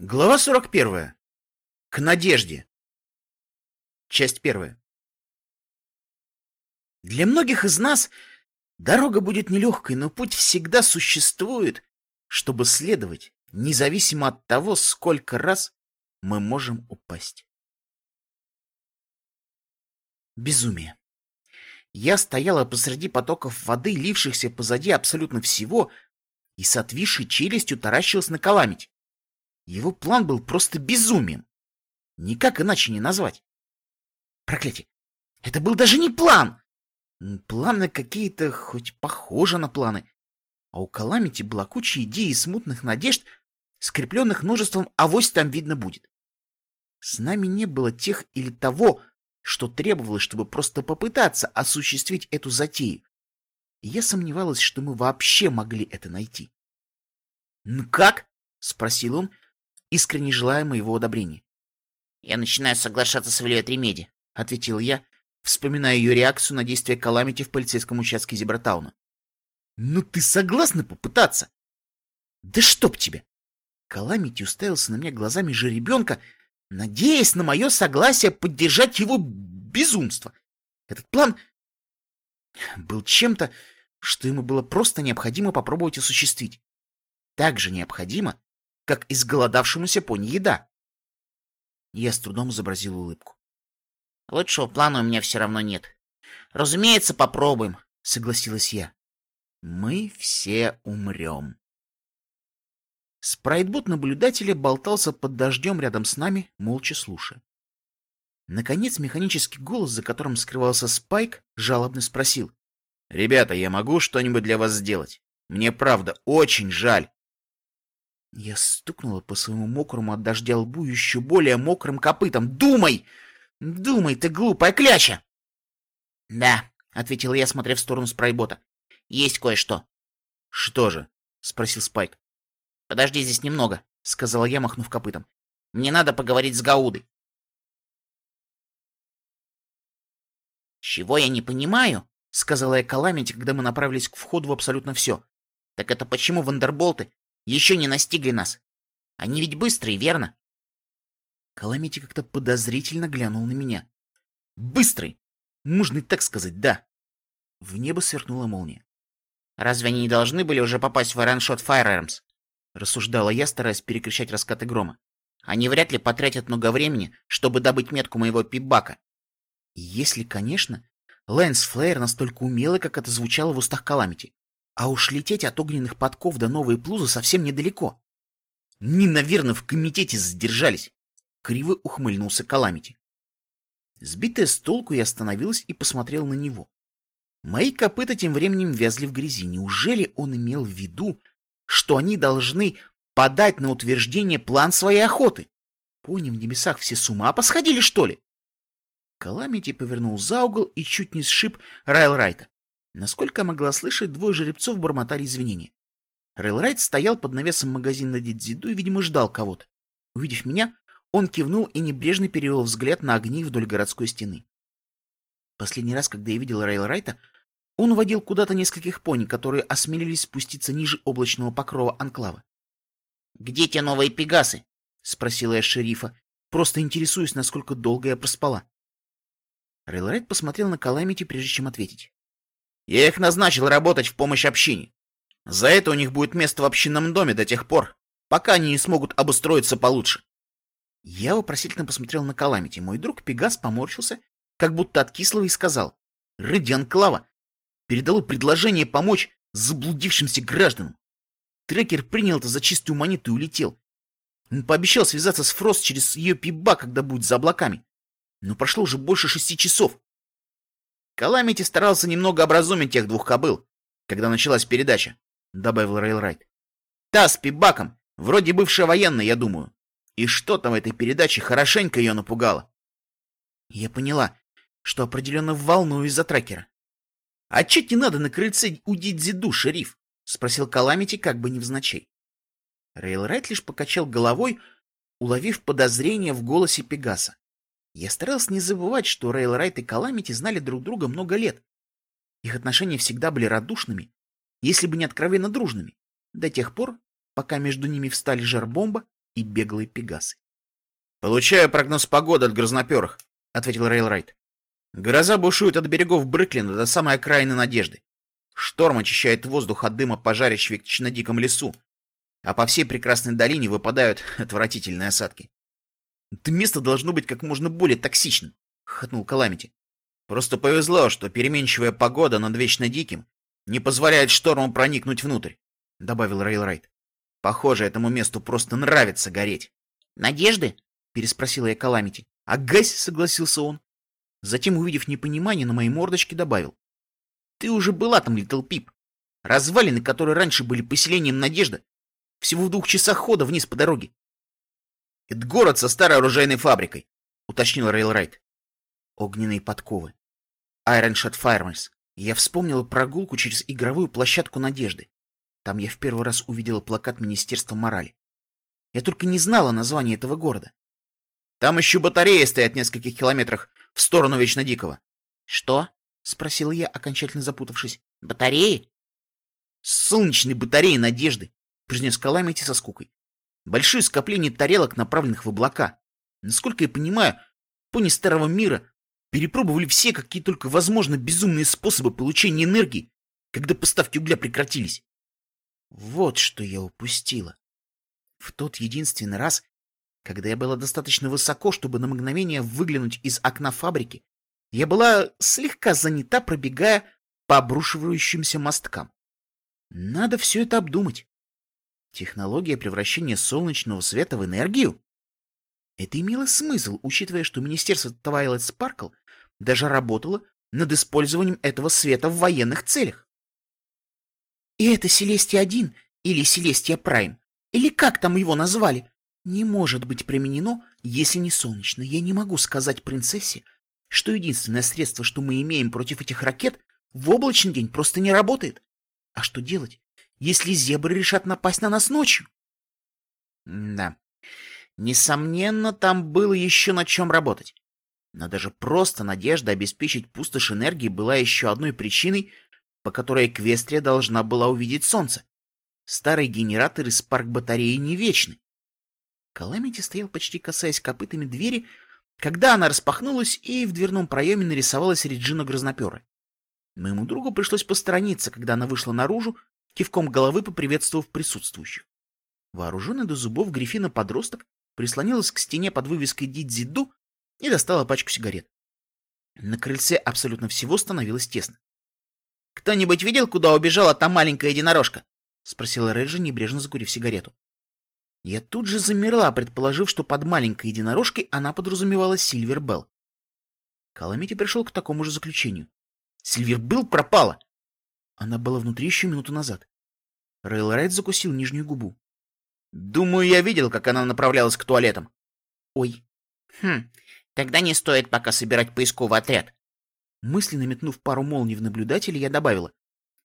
Глава 41. К надежде. Часть первая. Для многих из нас дорога будет нелегкой, но путь всегда существует, чтобы следовать, независимо от того, сколько раз мы можем упасть. Безумие. Я стояла посреди потоков воды, лившихся позади абсолютно всего, и с отвисшей челюстью таращилась на Каламить. Его план был просто безумием. Никак иначе не назвать. Проклятие. Это был даже не план. Планы какие-то хоть похожи на планы. А у Каламити была куча идей и смутных надежд, скрепленных множеством «авось там видно будет». С нами не было тех или того, что требовалось, чтобы просто попытаться осуществить эту затею. И я сомневалась, что мы вообще могли это найти. «Ну как?» — спросил он, искренне желая моего одобрения. «Я начинаю соглашаться с Валией Ремеди», — ответил я, вспоминая ее реакцию на действия Каламити в полицейском участке Зебратауна. «Ну ты согласна попытаться?» «Да чтоб тебе!» Каламити уставился на меня глазами же ребенка, надеясь на мое согласие поддержать его безумство. Этот план был чем-то, что ему было просто необходимо попробовать осуществить. Так же необходимо, как изголодавшемуся пони еда. Я с трудом изобразил улыбку. Лучшего плана у меня все равно нет. Разумеется, попробуем, согласилась я. Мы все умрем. Спрайтбот наблюдателя болтался под дождем рядом с нами, молча слушая. Наконец механический голос, за которым скрывался Спайк, жалобно спросил. «Ребята, я могу что-нибудь для вас сделать? Мне правда очень жаль. Я стукнула по своему мокрому от дождя лбу еще более мокрым копытом. «Думай! Думай, ты глупая кляча!» «Да», — ответил я, смотря в сторону спрайбота. «Есть кое-что». «Что же?» — спросил Спайк. «Подожди здесь немного», — сказала я, махнув копытом. «Мне надо поговорить с Гаудой». «Чего я не понимаю?» — сказала я Каламити, когда мы направились к входу в абсолютно все. «Так это почему вандерболты еще не настигли нас. Они ведь быстрые, верно? Каламити как-то подозрительно глянул на меня. Быстрый! Можно и так сказать, да. В небо сверкнула молния. Разве они не должны были уже попасть в Ironshot Firearms? Рассуждала я, стараясь перекричать раскаты грома. Они вряд ли потратят много времени, чтобы добыть метку моего пибака. Если, конечно, Лэнс Флэйр настолько умелый, как это звучало в устах Каламити. А уж лететь от огненных подков до новой плузы совсем недалеко. Не, наверное, в комитете задержались. Криво ухмыльнулся Каламити. Сбитая с толку, я остановилась и посмотрел на него. Мои копыта тем временем вязли в грязи. Неужели он имел в виду, что они должны подать на утверждение план своей охоты? Пони в небесах все с ума посходили, что ли? Каламити повернул за угол и чуть не сшиб Райл Райта. Насколько могла слышать, двое жеребцов бормотали извинения. Рейлрайт стоял под навесом магазина Дидзиду и, видимо, ждал кого-то. Увидев меня, он кивнул и небрежно перевел взгляд на огни вдоль городской стены. Последний раз, когда я видел Рейлрайта, он водил куда-то нескольких пони, которые осмелились спуститься ниже облачного покрова анклава. «Где те новые пегасы?» — спросила я шерифа, просто интересуясь, насколько долго я проспала. Рейлрайт посмотрел на Каламити, прежде чем ответить. Я их назначил работать в помощь общине. За это у них будет место в общинном доме до тех пор, пока они не смогут обустроиться получше. Я вопросительно посмотрел на Каламити. Мой друг Пегас поморщился, как будто от кислого, и сказал. Рыдиан Клава передала предложение помочь заблудившимся гражданам. Трекер принял это за чистую монету и улетел. Он пообещал связаться с Фрост через ее пиба, когда будет за облаками. Но прошло уже больше шести часов. Каламити старался немного образумить тех двух кобыл, когда началась передача, — добавил Рейлрайт. Та с пибаком, вроде бывшая военная, я думаю. И что-то в этой передаче хорошенько ее напугало. Я поняла, что определенно волнуюсь за трекера. — А че тебе надо на крыльце у Дидзиду, шериф? — спросил Каламити как бы невзначай. Рейлрайт лишь покачал головой, уловив подозрение в голосе Пегаса. Я старался не забывать, что Рейлрайт и Каламити знали друг друга много лет. Их отношения всегда были радушными, если бы не откровенно дружными, до тех пор, пока между ними встали жар-бомба и беглые пегасы. «Получаю прогноз погоды от грозноперых», — ответил Рейлрайт. «Гроза бушует от берегов Брыклина до самой окраины Надежды. Шторм очищает воздух от дыма пожарищ в вечно диком лесу, а по всей прекрасной долине выпадают отвратительные осадки. Это место должно быть как можно более токсичным, — хотнул Каламити. Просто повезло, что переменчивая погода над вечно диким не позволяет шторму проникнуть внутрь, — добавил Рейлрайт. Похоже, этому месту просто нравится гореть. «Надежды?» — переспросила я Каламити. «Агась!» — согласился он. Затем, увидев непонимание, на моей мордочке добавил. «Ты уже была там, Литл Пип. Развалины, которые раньше были поселением Надежда, всего в двух часах хода вниз по дороге. Это город со старой оружейной фабрикой, уточнил Рейлрайт. Огненные подковы. Iron Shot Farmers. Я вспомнила прогулку через игровую площадку Надежды. Там я в первый раз увидела плакат Министерства морали. Я только не знала название этого города. Там еще батареи стоят в нескольких километрах в сторону Вечно Дикого. — Что? — спросил я, окончательно запутавшись. — Батареи? — Солнечные батареи Надежды, — произнес Каламити со скукой. Большие скопления тарелок, направленных в облака. Насколько я понимаю, пони Старого Мира перепробовали все, какие только возможно, безумные способы получения энергии, когда поставки угля прекратились. Вот что я упустила. В тот единственный раз, когда я была достаточно высоко, чтобы на мгновение выглянуть из окна фабрики, я была слегка занята, пробегая по обрушивающимся мосткам. Надо все это обдумать. Технология превращения солнечного света в энергию? Это имело смысл, учитывая, что Министерство Twilight Sparkle даже работало над использованием этого света в военных целях. И это Селестия-1 или Селестия Прайм, или как там его назвали, не может быть применено, если не солнечно. Я не могу сказать принцессе, что единственное средство, что мы имеем против этих ракет, в облачный день просто не работает. А что делать? Если зебры решат напасть на нас ночью? Да, несомненно, там было еще над чем работать. Но даже просто надежда обеспечить пустошь энергии была еще одной причиной, по которой Эквестрия должна была увидеть солнце. Старые генераторы с парк-батареи не вечны. Каламити стоял почти касаясь копытами двери, когда она распахнулась, и в дверном проеме нарисовалась Реджина Грознопера. Моему другу пришлось посторониться, когда она вышла наружу, кивком головы поприветствовав присутствующих. Вооруженный до зубов Гриффина-подросток прислонилась к стене под вывеской Дидзиду и достала пачку сигарет. На крыльце абсолютно всего становилось тесно. «Кто-нибудь видел, куда убежала та маленькая единорожка?» — спросила Реджи, небрежно закурив сигарету. Я тут же замерла, предположив, что под маленькой единорожкой она подразумевала Сильвер Белл. Каламити пришел к такому же заключению. Сильвер Белл пропала! Она была внутри еще минуту назад. Рейлрайт закусил нижнюю губу. «Думаю, я видел, как она направлялась к туалетам». «Ой. Хм, тогда не стоит пока собирать поисковый отряд». Мысленно метнув пару молний в наблюдателя, я добавила.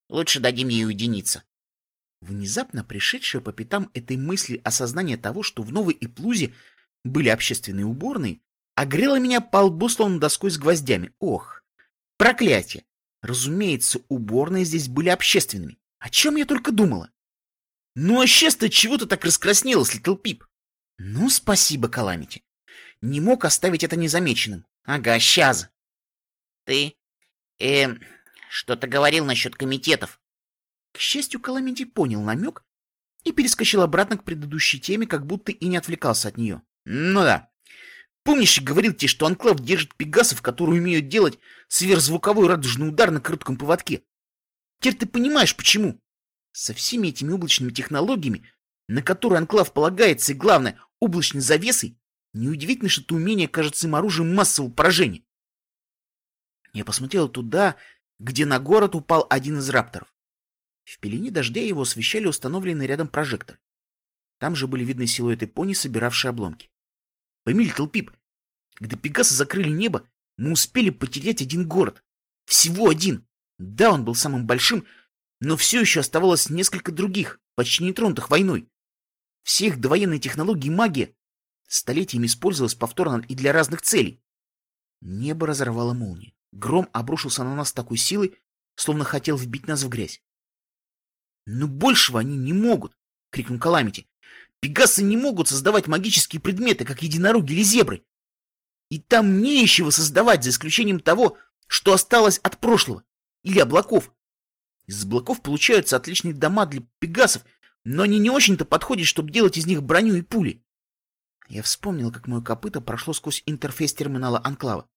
«Лучше дадим ей уединиться». Внезапно пришедшее по пятам этой мысли осознание того, что в Новой Иплузе были общественные уборные, огрело меня по лбу словно доской с гвоздями. Ох, проклятие! Разумеется, уборные здесь были общественными. О чем я только думала? Ну а сейчас ты чего-то так раскраснелась, Литл Пип? Ну, спасибо, Каламити. Не мог оставить это незамеченным. Ага, сейчас. Ты, э, что-то говорил насчет комитетов. К счастью, Каламити понял намек и перескочил обратно к предыдущей теме, как будто и не отвлекался от нее. Ну да, Помнишь, я говорил тебе, что Анклав держит пегасов, которые умеют делать сверхзвуковой радужный удар на коротком поводке? Теперь ты понимаешь, почему? Со всеми этими облачными технологиями, на которые Анклав полагается, и главное, облачной завесой, неудивительно, что это умение кажется им оружием массового поражения. Я посмотрел туда, где на город упал один из рапторов. В пелене дождя его освещали установленные рядом прожекторы. Там же были видны силуэты пони, собиравшие обломки. Пойми, Литл Пип, когда Пегасы закрыли небо, мы успели потерять один город. Всего один. Да, он был самым большим, но все еще оставалось несколько других, почти нетронутых войной. Все их довоенные технологии и магия столетиями использовалась повторно и для разных целей. Небо разорвало молния. Гром обрушился на нас с такой силой, словно хотел вбить нас в грязь. «Но большего они не могут!» — крикнул Каламити. Пегасы не могут создавать магические предметы, как единороги или зебры. И там нечего создавать, за исключением того, что осталось от прошлого, или облаков. Из облаков получаются отличные дома для пегасов, но они не очень-то подходят, чтобы делать из них броню и пули. Я вспомнил, как мое копыто прошло сквозь интерфейс терминала Анклава.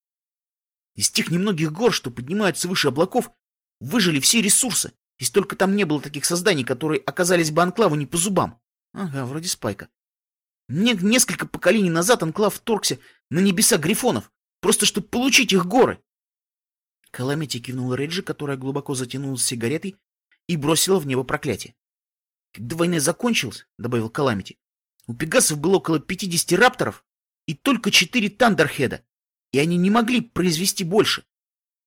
Из тех немногих гор, что поднимаются выше облаков, выжили все ресурсы, если только там не было таких созданий, которые оказались бы Анклаву не по зубам. Ага, вроде Спайка. Несколько поколений назад Анклав вторгся на небеса грифонов, просто чтобы получить их горы. Каламити кивнула Реджи, которая глубоко затянулась сигаретой и бросила в небо проклятие. Когда война закончилась, добавил Каламити, у пегасов было около 50 рапторов и только 4 тандерхеда, и они не могли произвести больше.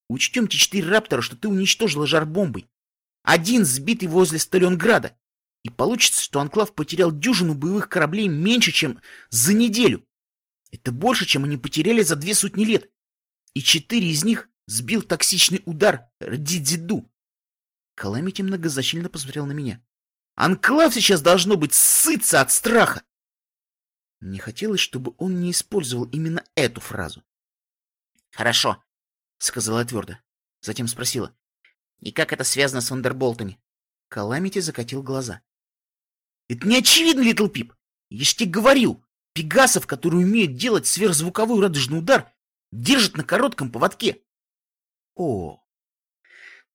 Учтем те 4 раптора, что ты уничтожила жар-бомбой. Один сбитый возле Сталинграда, и получится, что Анклав потерял дюжину боевых кораблей меньше, чем за неделю. Это больше, чем они потеряли за две сотни лет. И четыре из них сбил токсичный удар Дидиду. Каламити многозначительно посмотрел на меня. Анклав сейчас должно быть сыться от страха. Мне хотелось, чтобы он не использовал именно эту фразу. «Хорошо», — сказала твердо. Затем спросила. «И как это связано с Вандерболтами?» Каламити закатил глаза. Это не очевидно, Литл Пип. Я ж тебе говорил, пегасов, которые умеют делать сверхзвуковой радужный удар, держат на коротком поводке. О,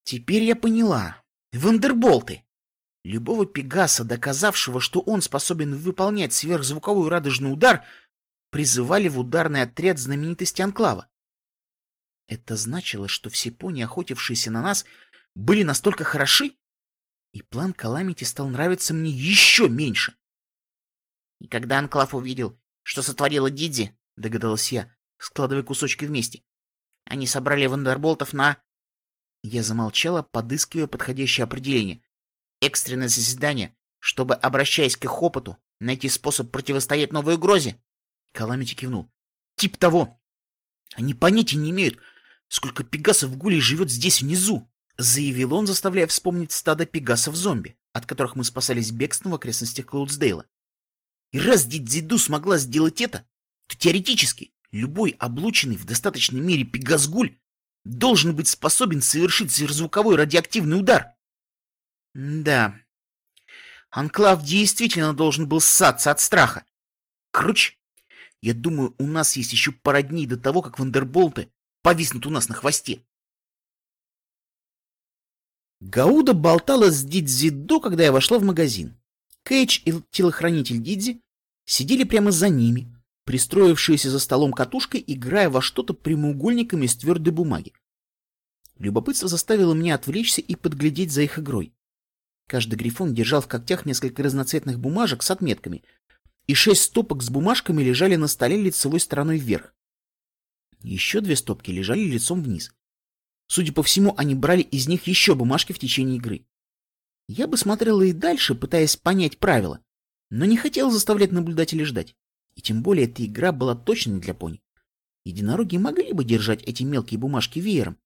теперь я поняла. Вандерболты. Любого пегаса, доказавшего, что он способен выполнять сверхзвуковой радужный удар, призывали в ударный отряд знаменитости Анклава. Это значило, что все пони, охотившиеся на нас, были настолько хороши, и план Каламити стал нравиться мне еще меньше. И когда Анклав увидел, что сотворила Дидзи, догадалась я, складывая кусочки вместе, они собрали вандерболтов на... Я замолчала, подыскивая подходящее определение. Экстренное заседание, чтобы, обращаясь к их опыту, найти способ противостоять новой угрозе. Каламити кивнул. Тип того. Они понятия не имеют, сколько пегасов гулей живет здесь внизу. — заявил он, заставляя вспомнить стадо пегасов-зомби, от которых мы спасались бегством в окрестностях Клоудсдейла. И раз Дидзиду смогла сделать это, то теоретически любой облученный в достаточной мере пегас-гуль должен быть способен совершить сверхзвуковой радиоактивный удар. да, Анклав действительно должен был ссаться от страха. Короче, я думаю, у нас есть еще пара дней до того, как вандерболты повиснут у нас на хвосте. Гауда болтала с Дидзи до, когда я вошла в магазин. Кейдж и телохранитель Дидзи сидели прямо за ними, пристроившиеся за столом катушкой, играя во что-то прямоугольниками из твердой бумаги. Любопытство заставило меня отвлечься и подглядеть за их игрой. Каждый грифон держал в когтях несколько разноцветных бумажек с отметками, и шесть стопок с бумажками лежали на столе лицевой стороной вверх. Еще две стопки лежали лицом вниз. Судя по всему, они брали из них еще бумажки в течение игры. Я бы смотрела и дальше, пытаясь понять правила, но не хотел заставлять наблюдателей ждать. И тем более эта игра была точно для пони. Единороги могли бы держать эти мелкие бумажки веером,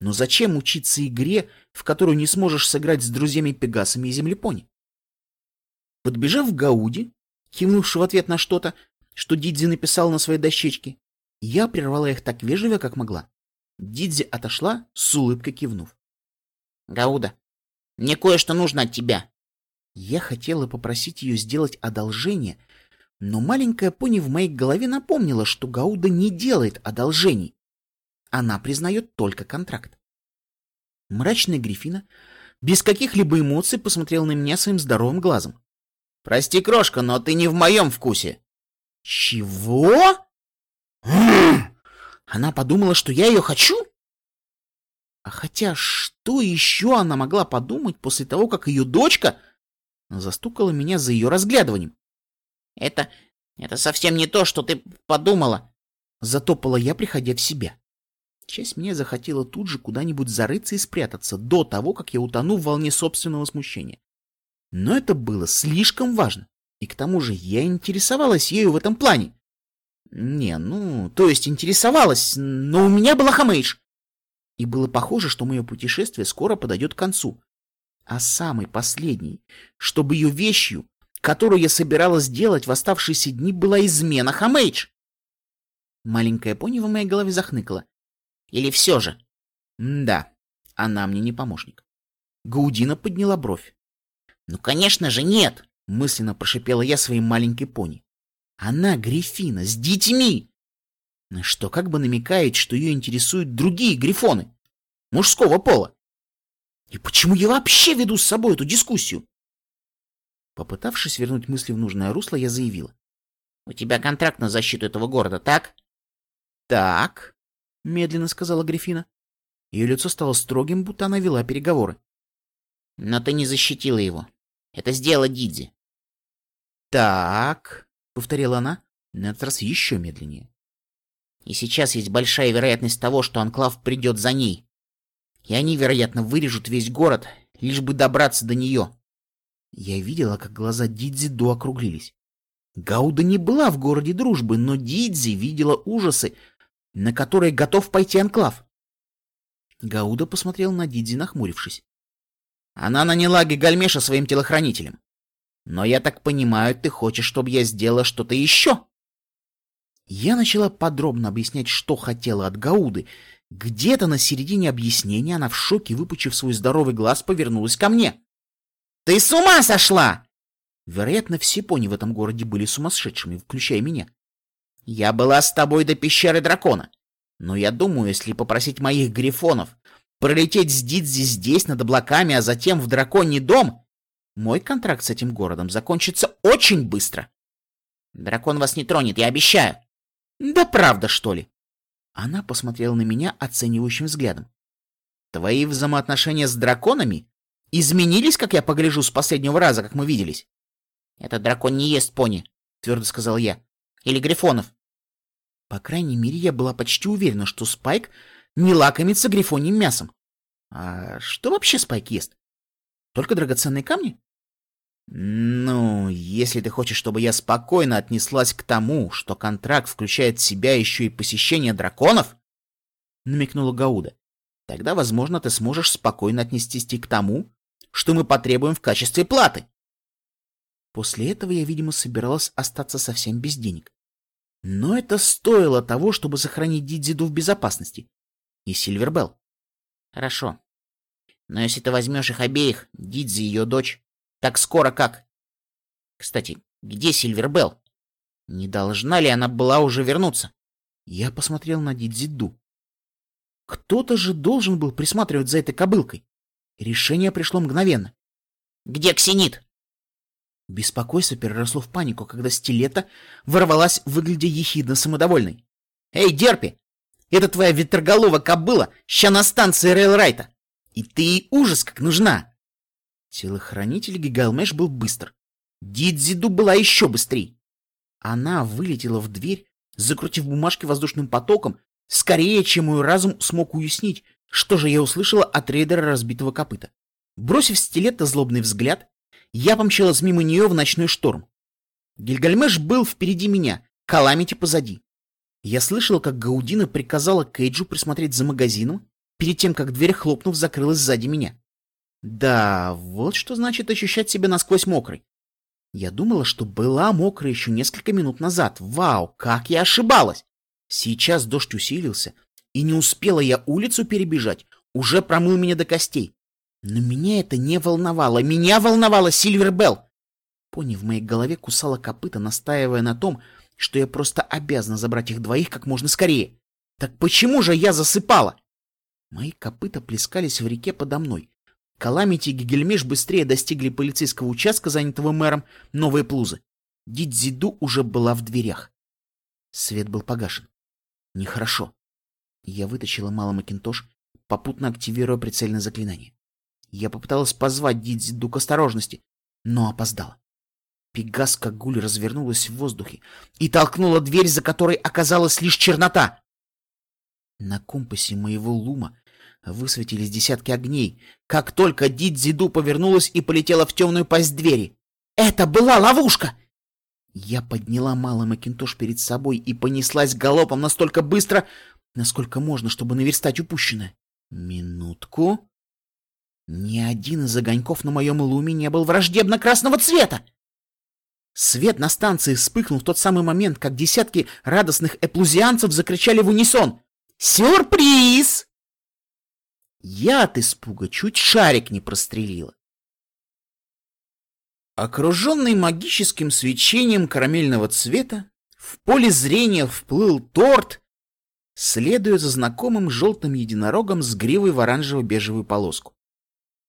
но зачем учиться игре, в которую не сможешь сыграть с друзьями-пегасами и землепони? Подбежав к Гауди, кивнувший в ответ на что-то, что Дидзи написал на своей дощечке, я прервала их так вежливо, как могла. Дидзи отошла, с улыбкой кивнув. «Гауда, мне кое-что нужно от тебя». Я хотела попросить ее сделать одолжение, но маленькая пони в моей голове напомнила, что Гауда не делает одолжений. Она признает только контракт. Мрачная Грифина без каких-либо эмоций посмотрела на меня своим здоровым глазом. «Прости, крошка, но ты не в моем вкусе». «Чего?» Она подумала, что я ее хочу? А хотя что еще она могла подумать после того, как ее дочка застукала меня за ее разглядыванием? Это... это совсем не то, что ты подумала. Затопала я, приходя в себя. Часть меня захотела тут же куда-нибудь зарыться и спрятаться до того, как я утону в волне собственного смущения. Но это было слишком важно. И к тому же я интересовалась ею в этом плане. Не, ну, то есть интересовалась, но у меня была Хомейдж. И было похоже, что мое путешествие скоро подойдет к концу. А самой последней, чтоб ее, вещью, которую я собиралась делать в оставшиеся дни, была измена Хомейдж. Маленькая пони в моей голове захныкала. Или все же? Да, она мне не помощник. Гаудина подняла бровь. «Ну, конечно же, нет!» — мысленно прошипела я своей маленькой пони. «Она Грифина с детьми!» Что как бы намекает, что ее интересуют другие грифоны мужского пола. И почему я вообще веду с собой эту дискуссию? Попытавшись вернуть мысли в нужное русло, я заявила. «У тебя контракт на защиту этого города, так?» «Так», — медленно сказала Грифина. Ее лицо стало строгим, будто она вела переговоры. «Но ты не защитила его. Это сделала Дидзи». «Так», — повторила она, на этот раз еще медленнее. «И сейчас есть большая вероятность того, что Анклав придет за ней. И они, вероятно, вырежут весь город, лишь бы добраться до нее». Я видела, как глаза Дидзи до округлились. Гауда не была в городе дружбы, но Дидзи видела ужасы, на которые готов пойти Анклав. Гауда посмотрел на Дидзи, нахмурившись. Она наняла Гигальмеша своим телохранителем. Но я так понимаю, ты хочешь, чтобы я сделала что-то еще? Я начала подробно объяснять, что хотела от Гауды. Где-то на середине объяснения она в шоке, выпучив свой здоровый глаз, повернулась ко мне. «Ты с ума сошла!» Вероятно, все пони в этом городе были сумасшедшими, включая меня. Я была с тобой до пещеры дракона. Но я думаю, если попросить моих грифонов пролететь с Дидзи здесь, над облаками, а затем в драконий дом, мой контракт с этим городом закончится очень быстро. Дракон вас не тронет, я обещаю. Да правда, что ли? Она посмотрела на меня оценивающим взглядом. Твои взаимоотношения с драконами изменились, как я погляжу, с последнего раза, как мы виделись? Этот дракон не ест пони, твердо сказал я. Или грифонов. По крайней мере, я была почти уверена, что Спайк не лакомится грифоньим мясом. А что вообще Спайк ест? Только драгоценные камни? Ну, если ты хочешь, чтобы я спокойно отнеслась к тому, что контракт включает в себя еще и посещение драконов, намекнула Гауда, тогда, возможно, ты сможешь спокойно отнестись и к тому, что мы потребуем в качестве платы. После этого я, видимо, собиралась остаться совсем без денег. Но это стоило того, чтобы сохранить Дидзиду в безопасности. И Сильвербелл. Хорошо. Но если ты возьмешь их обеих, Дидзи и ее дочь, так скоро как? Кстати, где Сильвербелл? Не должна ли она была уже вернуться? Я посмотрел на Дидзиду. Кто-то же должен был присматривать за этой кобылкой. Решение пришло мгновенно. «Где Ксенит?» Беспокойство переросло в панику, когда стилета ворвалась, выглядя ехидно самодовольной. «Эй, Дерпи! Это твоя ветроголова кобыла, ща на станции Рейлрайта! И ты ей ужас как нужна!» Телохранитель Гигалмеш был быстр. Дидзиду была еще быстрее. Она вылетела в дверь, закрутив бумажки воздушным потоком, скорее, чем мой разум смог уяснить, что же я услышала от рейдера разбитого копыта. Бросив стилета злобный взгляд, я помчалась мимо нее в ночной шторм. Гильгальмеш был впереди меня, Каламити позади. Я слышал, как Гаудина приказала Кейджу присмотреть за магазином, перед тем, как дверь, хлопнув, закрылась сзади меня. Да, вот что значит ощущать себя насквозь мокрой. Я думала, что была мокрая еще несколько минут назад. Вау, как я ошибалась! Сейчас дождь усилился, и не успела я улицу перебежать, уже промыл меня до костей. Но меня это не волновало. Меня волновала Сильвер Белл. Пони в моей голове кусала копыта, настаивая на том, что я просто обязана забрать их двоих как можно скорее. Так почему же я засыпала? Мои копыта плескались в реке подо мной. Каламити и Гигельмеш быстрее достигли полицейского участка, занятого мэром Новые Плузы. Дидзиду уже была в дверях. Свет был погашен. Нехорошо. Я вытащила малый макинтош, попутно активируя прицельное заклинание. Я попыталась позвать Дидзиду к осторожности, но опоздала. Пегаска Гуль развернулась в воздухе и толкнула дверь, за которой оказалась лишь чернота. На компасе моего лума высветились десятки огней, как только Дидзиду повернулась и полетела в темную пасть двери. Это была ловушка! Я подняла малый Макинтош перед собой и понеслась галопом настолько быстро, насколько можно, чтобы наверстать упущенное. Минутку. Ни один из огоньков на моем луме не был враждебно-красного цвета. Свет на станции вспыхнул в тот самый момент, как десятки радостных эплузианцев закричали в унисон «Сюрприз!». Я от испуга чуть шарик не прострелила. Окруженный магическим свечением карамельного цвета, в поле зрения вплыл торт, следуя за знакомым желтым единорогом с гривой в оранжево-бежевую полоску.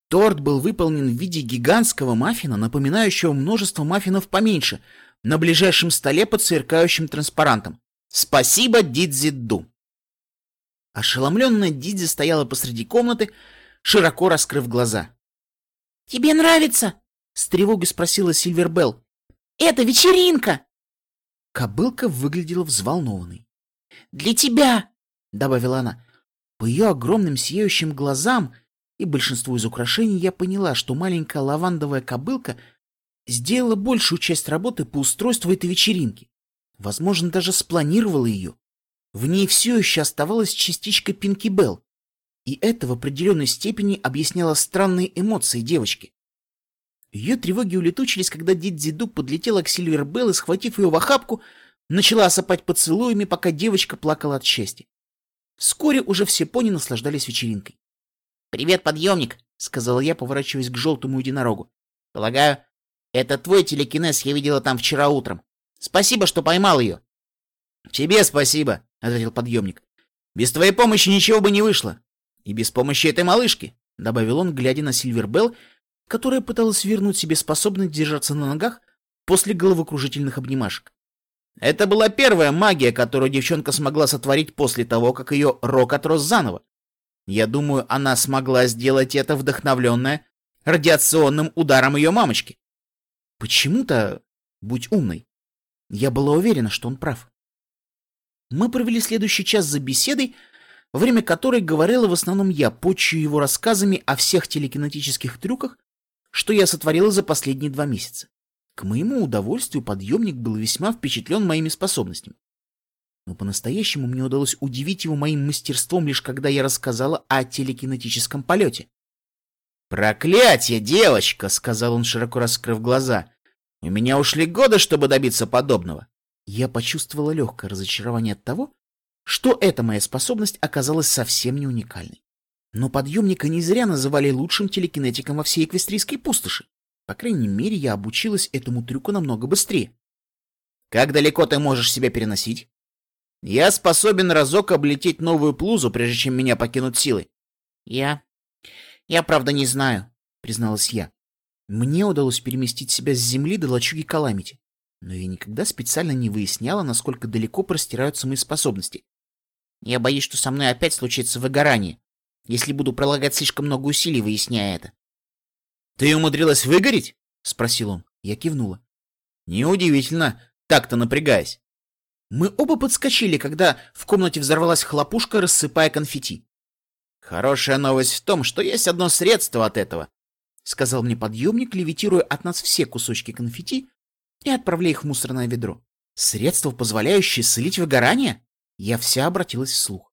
Торт был выполнен в виде гигантского маффина, напоминающего множество маффинов поменьше, на ближайшем столе под сверкающим транспарантом. «Спасибо, Дидзи-ду!» Ошеломленная Дидзи стояла посреди комнаты, широко раскрыв глаза. «Тебе нравится?» — с тревогой спросила Сильвербелл. «Это вечеринка!» Кобылка выглядела взволнованной. «Для тебя!» — добавила она. По ее огромным сияющим глазам — и большинству из украшений я поняла, что маленькая лавандовая кобылка сделала большую часть работы по устройству этой вечеринки. Возможно, даже спланировала ее. В ней все еще оставалась частичка Пинки Белл, и это в определенной степени объясняло странные эмоции девочки. Ее тревоги улетучились, когда Дидзи Ду подлетела к Сильвер Белл и, схватив ее в охапку, начала осыпать поцелуями, пока девочка плакала от счастья. Вскоре уже все пони наслаждались вечеринкой. «Привет, подъемник!» — сказал я, поворачиваясь к желтому единорогу. «Полагаю, это твой телекинез я видела там вчера утром. Спасибо, что поймал ее!» «Тебе спасибо!» — ответил подъемник. «Без твоей помощи ничего бы не вышло. И без помощи этой малышки!» — добавил он, глядя на Сильвербелл, которая пыталась вернуть себе способность держаться на ногах после головокружительных обнимашек. Это была первая магия, которую девчонка смогла сотворить после того, как ее рок отрос заново. Я думаю, она смогла сделать это вдохновленная радиационным ударом ее мамочки. Почему-то, будь умной, я была уверена, что он прав. Мы провели следующий час за беседой, время которой говорила в основном я, почую его рассказами о всех телекинетических трюках, что я сотворила за последние два месяца. К моему удовольствию подъемник был весьма впечатлен моими способностями но по-настоящему мне удалось удивить его моим мастерством лишь когда я рассказала о телекинетическом полете. «Проклятие, девочка!» — сказал он, широко раскрыв глаза. «У меня ушли годы, чтобы добиться подобного». Я почувствовала легкое разочарование от того, что эта моя способность оказалась совсем не уникальной. Но подъемника не зря называли лучшим телекинетиком во всей эквестрийской пустоши. По крайней мере, я обучилась этому трюку намного быстрее. «Как далеко ты можешь себя переносить?» Я способен разок облететь новую плузу, прежде чем меня покинут силы. Я... Я правда не знаю, призналась я. Мне удалось переместить себя с земли до лачуги Каламити, но я никогда специально не выясняла, насколько далеко простираются мои способности. Я боюсь, что со мной опять случится выгорание, если буду прилагать слишком много усилий, выясняя это. «Ты умудрилась выгореть?» — спросил он. Я кивнула. «Неудивительно, так-то напрягаясь. Мы оба подскочили, когда в комнате взорвалась хлопушка, рассыпая конфетти. «Хорошая новость в том, что есть одно средство от этого», — сказал мне подъемник, левитируя от нас все кусочки конфетти и отправляя их в мусорное ведро. «Средство, позволяющее слить выгорание?» Я вся обратилась вслух.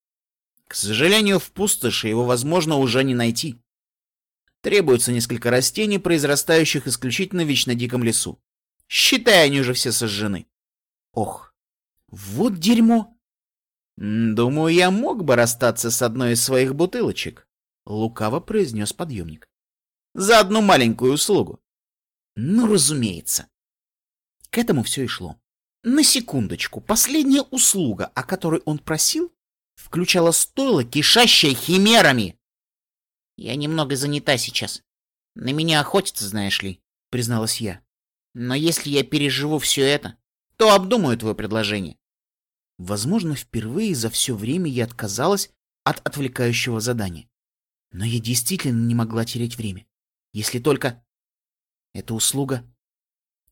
«К сожалению, в пустоши его, возможно, уже не найти. Требуется несколько растений, произрастающих исключительно в вечно диком лесу. Считай, они уже все сожжены». «Ох, вот дерьмо. Думаю, я мог бы расстаться с одной из своих бутылочек, лукаво произнес подъемник. За одну маленькую услугу. Ну, разумеется. К этому все и шло. На секундочку, последняя услуга, о которой он просил, включала стойло, кишащее химерами. Я немного занята сейчас. На меня охотятся, знаешь ли, призналась я. Но если я переживу все это, то обдумаю твое предложение. Возможно, впервые за все время я отказалась от отвлекающего задания. Но я действительно не могла терять время. Если только... Эта услуга...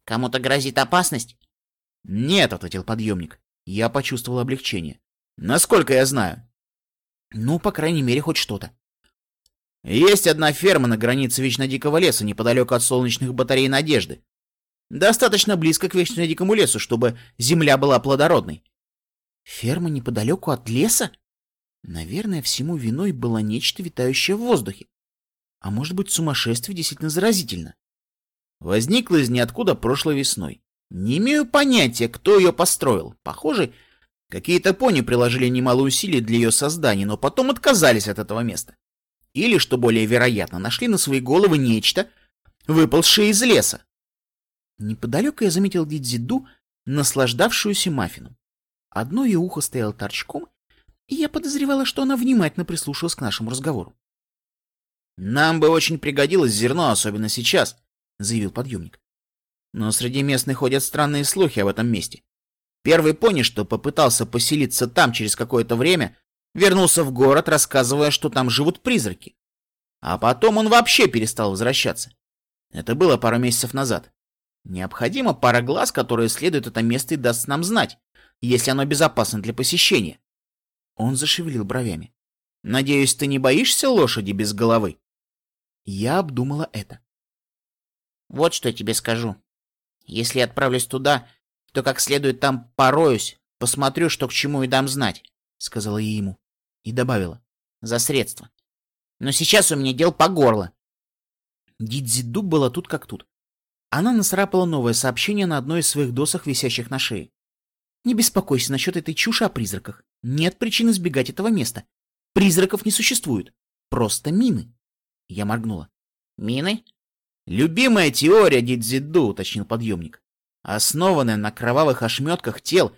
Кому-то грозит опасность? Нет, ответил подъемник. Я почувствовал облегчение. Насколько я знаю. Ну, по крайней мере, хоть что-то. Есть одна ферма на границе Вечно Дикого леса, неподалеку от солнечных батарей Надежды. Достаточно близко к Вечно Дикому лесу, чтобы земля была плодородной. Ферма неподалеку от леса? Наверное, всему виной было нечто, витающее в воздухе. А может быть, сумасшествие действительно заразительно? Возникло из ниоткуда прошлой весной. Не имею понятия, кто ее построил. Похоже, какие-то пони приложили немало усилий для ее создания, но потом отказались от этого места. Или, что более вероятно, нашли на свои головы нечто, выползшее из леса. Неподалеку я заметил Дидзиду, наслаждавшуюся маффином. Одно ее ухо стояло торчком, и я подозревала, что она внимательно прислушалась к нашему разговору. «Нам бы очень пригодилось зерно, особенно сейчас», — заявил подъемник. «Но среди местных ходят странные слухи об этом месте. Первый пони, что попытался поселиться там через какое-то время, вернулся в город, рассказывая, что там живут призраки. А потом он вообще перестал возвращаться. Это было пару месяцев назад. Необходимо пара глаз, которые исследуют это место и даст нам знать, если оно безопасно для посещения. Он зашевелил бровями. Надеюсь, ты не боишься лошади без головы? Я обдумала это. Вот что я тебе скажу. Если я отправлюсь туда, то как следует там пороюсь, посмотрю, что к чему и дам знать, сказала я ему. И добавила. За средства. Но сейчас у меня дел по горло. Дидзиду была тут как тут. Она нацарапала новое сообщение на одной из своих досок, висящих на шее. «Не беспокойся насчет этой чуши о призраках. Нет причин избегать этого места. Призраков не существует. Просто мины». Я моргнула. «Мины?» «Любимая теория Дидзиду», — уточнил подъемник. «Основанная на кровавых ошметках тел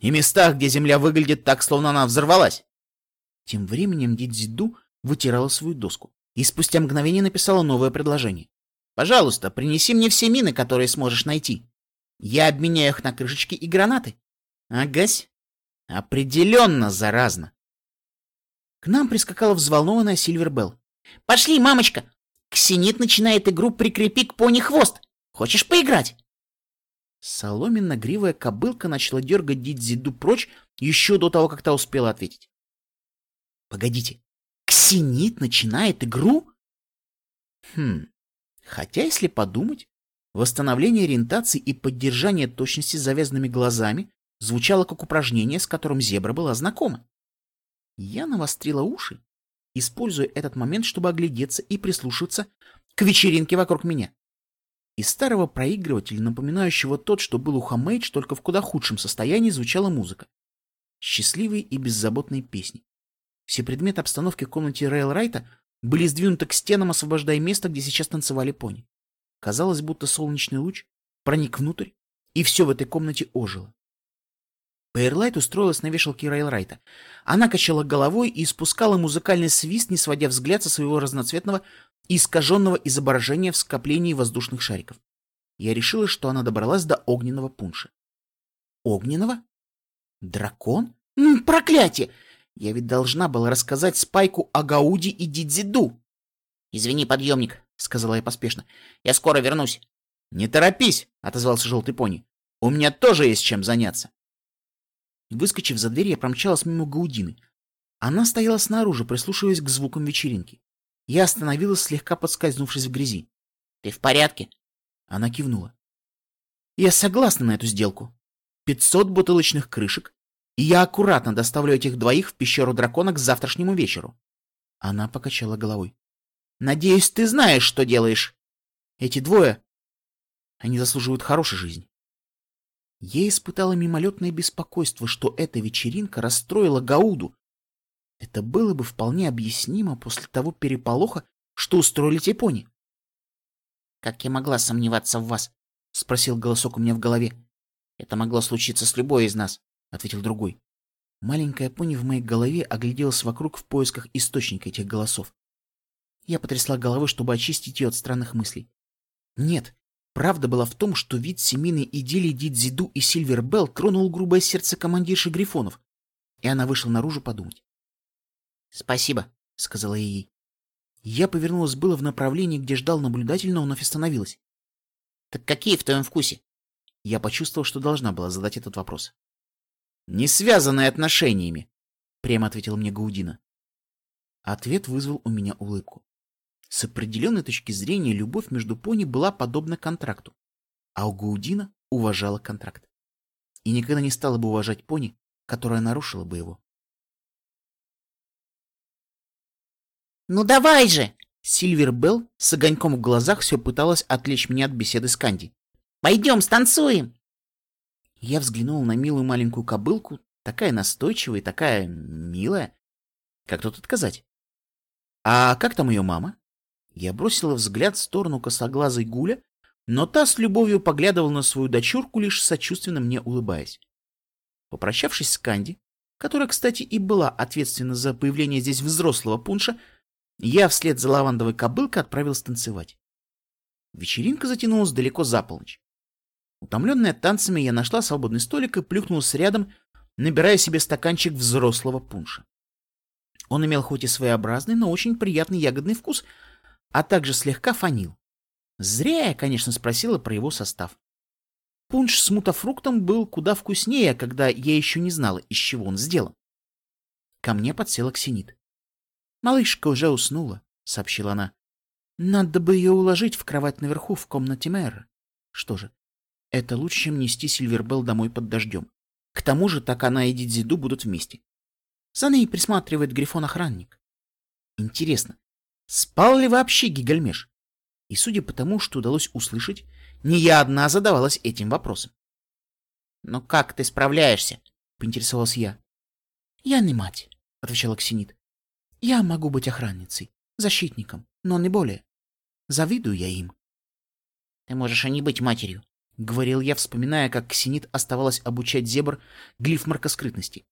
и местах, где земля выглядит так, словно она взорвалась». Тем временем Дидзиду вытирала свою доску и спустя мгновение написала новое предложение. Пожалуйста, принеси мне все мины, которые сможешь найти. Я обменяю их на крышечки и гранаты. Агась. Определенно заразно. К нам прискакала взволнованная Сильвербелл. Пошли, мамочка! Ксенит начинает игру «Прикрепи к пони хвост». Хочешь поиграть? Соломенно-гривая кобылка начала дергать Дидзиду прочь еще до того, как та успела ответить. Погодите, Ксенит начинает игру? Хм, Хотя, если подумать, восстановление ориентации и поддержание точности завязанными глазами звучало как упражнение, с которым зебра была знакома. Я навострила уши, используя этот момент, чтобы оглядеться и прислушаться к вечеринке вокруг меня. Из старого проигрывателя, напоминающего тот, что был у Хамейдж, только в куда худшем состоянии звучала музыка. Счастливые и беззаботные песни. Все предметы обстановки в комнате Рейл Райта были сдвинуты к стенам, освобождая место, где сейчас танцевали пони. Казалось, будто солнечный луч проник внутрь, и все в этой комнате ожило. Пейрлайт устроилась на вешалке Рейлрайта. Она качала головой и испускала музыкальный свист, не сводя взгляд со своего разноцветного искаженного изображения в скоплении воздушных шариков. Я решила, что она добралась до огненного пунша. Огненного? Дракон? М, проклятие! Я ведь должна была рассказать Спайку о Гауди и Дидзиду. «Извини, подъемник», — сказала я поспешно. «Я скоро вернусь». «Не торопись», — отозвался желтый пони. «У меня тоже есть чем заняться». Выскочив за дверь, я промчалась мимо Гаудины. Она стояла снаружи, прислушиваясь к звукам вечеринки. Я остановилась, слегка подскользнувшись в грязи. «Ты в порядке?» Она кивнула. «Я согласна на эту сделку. Пятьсот бутылочных крышек, и я аккуратно доставлю этих двоих в пещеру дракона к завтрашнему вечеру. Она покачала головой. Надеюсь, ты знаешь, что делаешь. Эти двое, они заслуживают хорошей жизни. Я испытала мимолетное беспокойство, что эта вечеринка расстроила Гауду. Это было бы вполне объяснимо после того переполоха, что устроили те пони. «Как я могла сомневаться в вас?» — спросил голосок у меня в голове. «Это могло случиться с любой из нас ответил другой. Маленькая пони в моей голове огляделась вокруг в поисках источника этих голосов. Я потрясла головой, чтобы очистить ее от странных мыслей. Нет, правда была в том, что вид семейной идиллии Дидзиду и Сильвер Белл тронул грубое сердце командирши Грифонов, и она вышла наружу подумать. «Спасибо», — сказала ей. Я повернулась было в направлении, где ждал наблюдатель, но вновь остановилась. «Так какие в твоем вкусе?» Я почувствовал, что должна была задать этот вопрос не связанные отношениями, прямо ответил мне Гаудина. Ответ вызвал у меня улыбку. С определенной точки зрения любовь между пони была подобна контракту, а у Гаудина уважала контракт. И никогда не стала бы уважать пони, которая нарушила бы его. «Ну давай же!» Сильвер Белл с огоньком в глазах все пыталась отвлечь меня от беседы с Канди. «Пойдем, станцуем!» Я взглянул на милую маленькую кобылку, такая настойчивая такая милая. Как тут отказать? А как там ее мама? Я бросила взгляд в сторону косоглазой Гуля, но та с любовью поглядывала на свою дочурку, лишь сочувственно мне улыбаясь. Попрощавшись с Канди, которая, кстати, и была ответственна за появление здесь взрослого пунша, я вслед за лавандовой кобылкой отправился танцевать. Вечеринка затянулась далеко за полночь. Утомленная танцами, я нашла свободный столик и плюхнулась рядом, набирая себе стаканчик взрослого пунша. Он имел хоть и своеобразный, но очень приятный ягодный вкус, а также слегка фанил. Зря я, конечно, спросила про его состав. Пунш с мутафруктом был куда вкуснее, когда я еще не знала, из чего он сделан. Ко мне подсела Ксенит. «Малышка уже уснула», — сообщила она. «Надо бы ее уложить в кровать наверху в комнате мэра. Что же, это лучше, чем нести Сильвербелл домой под дождем. К тому же так она и Дидзиду будут вместе. За ней присматривает Грифон-охранник. Интересно, спал ли вообще Гигальмеш? И судя по тому, что удалось услышать, не я одна задавалась этим вопросом. «Ну как ты справляешься?» — поинтересовалась я. «Я не мать», — отвечала Ксенит. «Я могу быть охранницей, защитником, но не более. Завидую я им». «Ты можешь и не быть матерью», — говорил я, вспоминая, как Ксенит оставалась обучать зебр глиф маркоскрытности,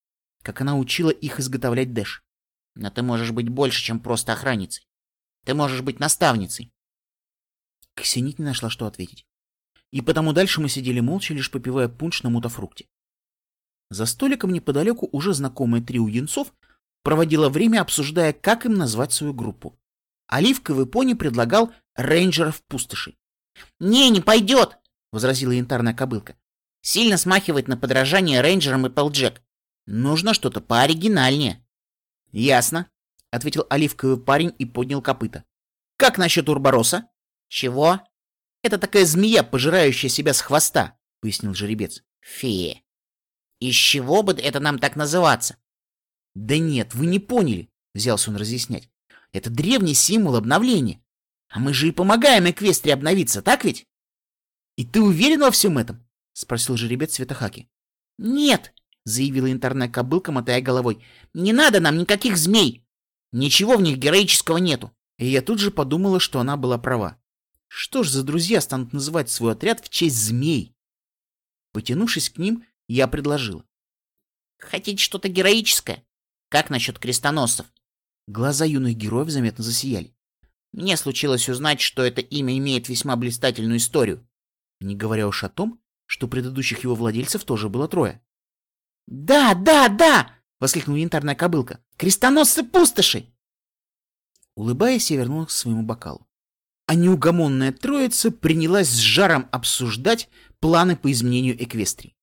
как она учила их изготовлять дэш. «Но ты можешь быть больше, чем просто охранницей. Ты можешь быть наставницей». Ксенит не нашла, что ответить. И потому дальше мы сидели молча, лишь попивая пунш на мутафрукте. За столиком неподалеку уже знакомое трио юнцов проводило время, обсуждая, как им назвать свою группу. Оливковый пони предлагал рейнджеров пустоши. «Не, не пойдет!» возразила янтарная кобылка. Сильно смахивает на подражание рейнджерам и Пэлджек. Нужно что-то пооригинальнее. Ясно, ответил оливковый парень и поднял копыта. Как насчет Урбороса? Чего? Это такая змея, пожирающая себя с хвоста, пояснил жеребец. Фея. Из чего бы это нам так называться? Да нет, вы не поняли, взялся он разъяснять. Это древний символ обновления. А мы же и помогаем Эквестре обновиться, так ведь? «И ты уверен во всем этом?» — спросил жеребец Светохаки. «Нет!» — заявила янтарная кобылка, мотая головой. «Не надо нам никаких змей! Ничего в них героического нету!» И я тут же подумала, что она была права. Что ж за друзья станут называть свой отряд в честь змей? Потянувшись к ним, я предложила. «Хотите что-то героическое? Как насчет крестоносцев?» Глаза юных героев заметно засияли. Мне случилось узнать, что это имя имеет весьма блистательную историю. Не говоря уж о том, что предыдущих его владельцев тоже было трое. «Да, да, да!» — воскликнула янтарная кобылка. «Крестоносцы пустоши!» Улыбаясь, я вернулся к своему бокалу. А неугомонная троица принялась с жаром обсуждать планы по изменению Эквестрии.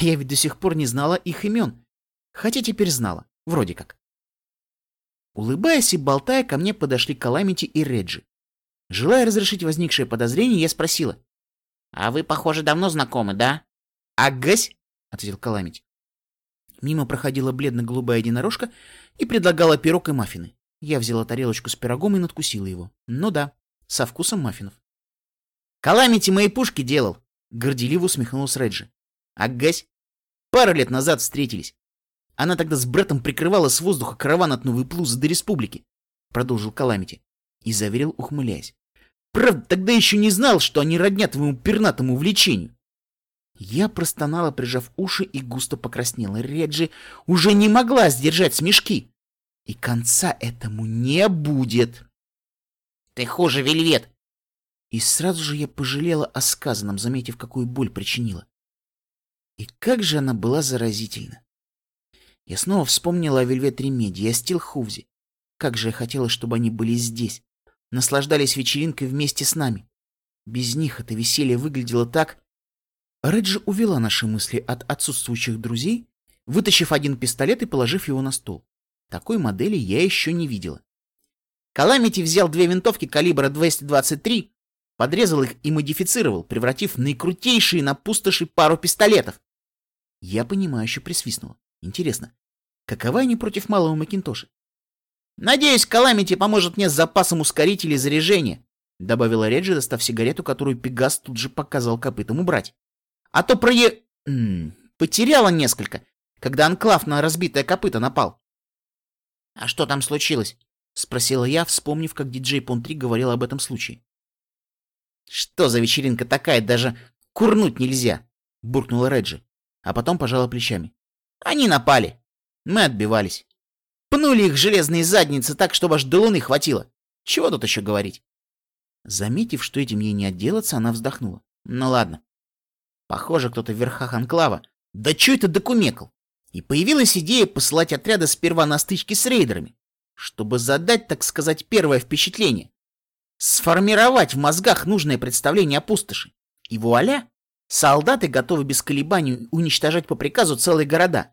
Я ведь до сих пор не знала их имен. Хотя теперь знала, вроде как. Улыбаясь и болтая, ко мне подошли Каламити и Реджи. Желая разрешить возникшее подозрение, я спросила. «А вы, похоже, давно знакомы, да?» «Агась!» — ответил Каламити. Мимо проходила бледно-голубая единорожка и предлагала пирог и маффины. Я взяла тарелочку с пирогом и надкусила его. Ну да, со вкусом маффинов. «Каламити мои пушки делал!» — горделиво усмехнулся Реджи. «Агась! Пару лет назад встретились. Она тогда с братом прикрывала с воздуха караван от Новой Плузы до Республики», — продолжил Каламити и заверил, ухмыляясь. Правда, тогда еще не знал, что они роднят твоему пернатому увлечению. Я простонала, прижав уши, и густо покраснела. Реджи уже не могла сдержать смешки. И конца этому не будет. Ты хуже, Вельвет. И сразу же я пожалела о сказанном, заметив, какую боль причинила. И как же она была заразительна. Я снова вспомнила о Вельвет Ремеди и о Стил Хувзе. Как же я хотела, чтобы они были здесь, наслаждались вечеринкой вместе с нами. Без них это веселье выглядело так... Реджи увела наши мысли от отсутствующих друзей, вытащив один пистолет и положив его на стол. Такой модели я еще не видела. Каламити взял две винтовки калибра 223, подрезал их и модифицировал, превратив в наикрутейшие на пустоши пару пистолетов. Я понимающе присвистнула. Интересно, какова они против малого Макинтоша? «Надеюсь, Каламити поможет мне с запасом ускорителей заряжения», — добавила Реджи, достав сигарету, которую Пегас тут же показал копытом убрать. «А то прое...» Потеряла несколько, когда анклав на разбитое копыто напал. А что там случилось? Спросила я, вспомнив, как диджей Пон-3 говорил об этом случае. Что за вечеринка такая, даже курнуть нельзя, буркнула Реджи, а потом пожала плечами. Они напали. Мы отбивались. Пнули их железные задницы так, чтобы аж до луны хватило. Чего тут еще говорить? Заметив, что этим ей не отделаться, она вздохнула. Ну ладно. Похоже, кто-то в верхах анклава. Да чё это докумекал? И появилась идея посылать отряды сперва на стычки с рейдерами, чтобы задать, так сказать, первое впечатление. Сформировать в мозгах нужное представление о пустоши. И вуаля! Солдаты готовы без колебаний уничтожать по приказу целые города.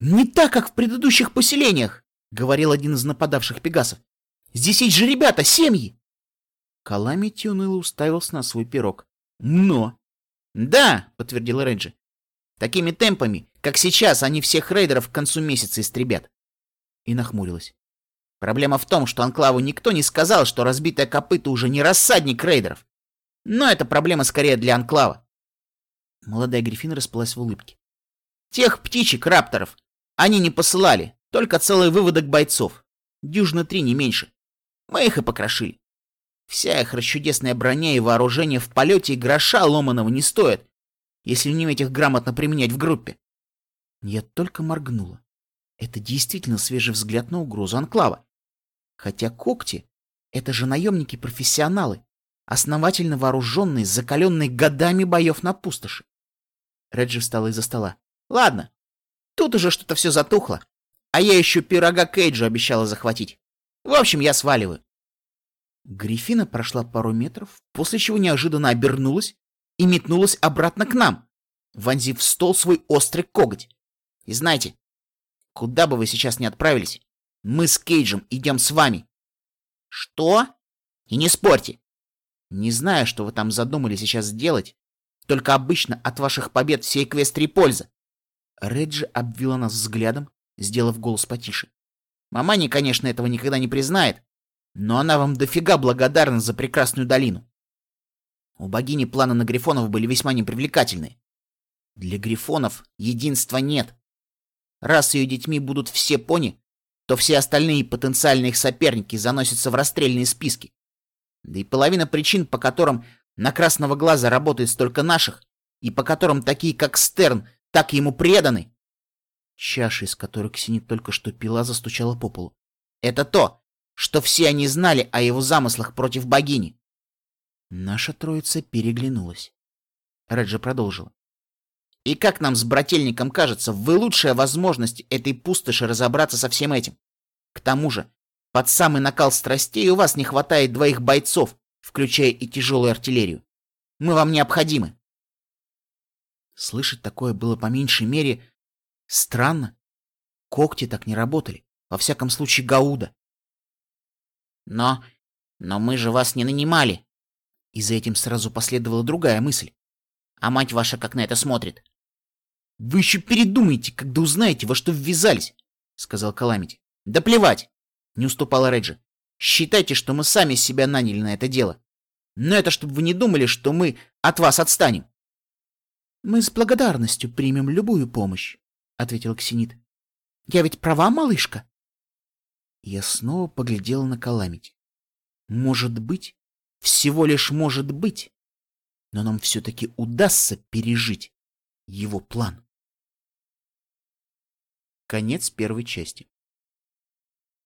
«Не так, как в предыдущих поселениях», — говорил один из нападавших пегасов. «Здесь есть же ребята, семьи!» Каламити уныло уставился на свой пирог. «Но!» «Да», — подтвердил Рэнджи. «Такими темпами, как сейчас, они всех рейдеров к концу месяца истребят». И нахмурилась. Проблема в том, что Анклаву никто не сказал, что разбитое копыто уже не рассадник рейдеров. Но это проблема скорее для Анклава. Молодая Гриффин расплылась в улыбке. Тех птичек, рапторов, они не посылали, только целый выводок бойцов. Дюжно три, не меньше. Мы их и покрошили. Вся их расчудесная броня и вооружение в полете и гроша ломаного не стоят, если не уметь их грамотно применять в группе. Я только моргнула. Это действительно свежий взгляд на угрозу Анклава. Хотя когти — это же наемники-профессионалы, основательно вооруженные, закаленные годами боев на пустоши. Реджи встала из-за стола. Ладно, тут уже что-то все затухло, а я еще пирога Кейджу обещала захватить. В общем, я сваливаю. Гриффина прошла пару метров, после чего неожиданно обернулась и метнулась обратно к нам, вонзив в стол свой острый коготь. И знаете, куда бы вы сейчас ни отправились, мы с Кейджем идем с вами. Что? И не спорьте. Не знаю, что вы там задумали сейчас сделать, только обычно от ваших побед всей Эквестрии польза. Реджи обвела нас взглядом, сделав голос потише. Мамани, конечно, этого никогда не признает, но она вам дофига благодарна за прекрасную долину. У богини планы на грифонов были весьма непривлекательные. Для грифонов единства нет. Раз ее детьми будут все пони, то все остальные потенциальные их соперники заносятся в расстрельные списки. Да и половина причин, по которым на красного глаза работает столько наших, и по которым такие, как Стерн, так ему преданы. Чаша, из которой Ксенит только что пила, застучала по полу. Это то, что все они знали о его замыслах против богини. Наша троица переглянулась. Реджа продолжила. И как нам с брательником кажется, вы лучшая возможность этой пустоши разобраться со всем этим. К тому же, под самый накал страстей у вас не хватает двоих бойцов, включая и тяжелую артиллерию. Мы вам необходимы. Слышать такое было по меньшей мере странно. Когти так не работали. Во всяком случае, Гауда. Но... но мы же вас не нанимали. И за этим сразу последовала другая мысль. А мать ваша как на это смотрит? Вы еще передумайте, когда узнаете, во что ввязались, сказал Каламити. Да плевать, не уступала Реджи. Считайте, что мы сами себя наняли на это дело. Но это чтобы вы не думали, что мы от вас отстанем. Мы с благодарностью примем любую помощь, ответил Ксенит. Я ведь права, малышка? Я снова поглядела на Каламити. Может быть, всего лишь может быть, но нам все-таки удастся пережить его план. Конец первой части.